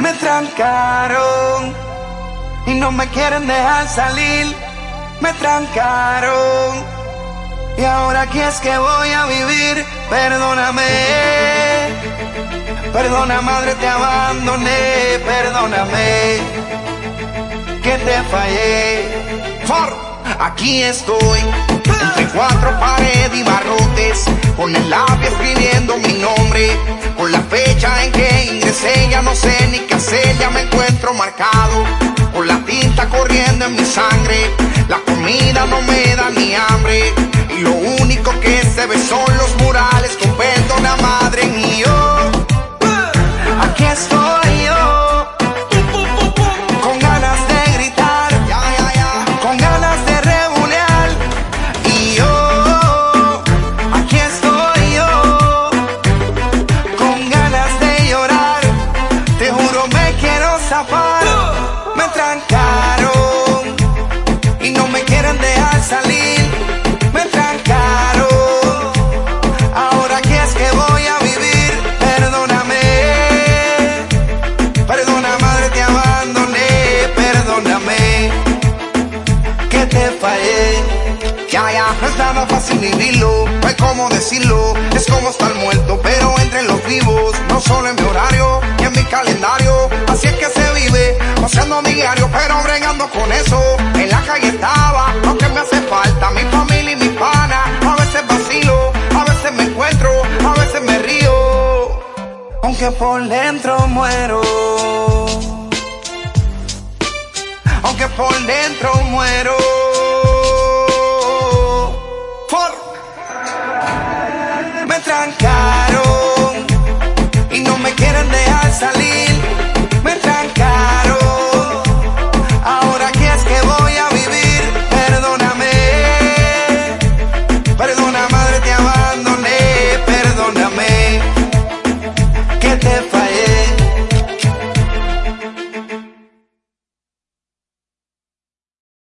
Me trancaron y no me quieren dejar salir. Me trancaron y ahora aquí es que voy a vivir. Perdóname, perdona madre, te abandoné. Perdóname que te fallé. For, aquí estoy entre cuatro paredes y barrotes, con el labio escribiendo mi nombre, con la fecha en que ingresé, ya no sé con la tinta corriendo en mi sangre, la comida no me da ni hambre, y lo único que se ve son los murales con perdona madre y yo, aquí estoy yo, con ganas de gritar, con ganas de rebulear, y yo, aquí estoy yo, con ganas de llorar, te juro me quiero zafar, Ya, ya, no es nada fácil vivirlo, no hay cómo decirlo, es como estar muerto, pero entre los vivos, no solo en mi horario, ni en mi calendario, así es que se vive, paseando mi diario, pero bregando con eso, en la calle estaba, aunque me hace falta. Mi familia y mi pana, a veces vacilo, a veces me encuentro, a veces me río, aunque por dentro muero. Aunque por dentro muero.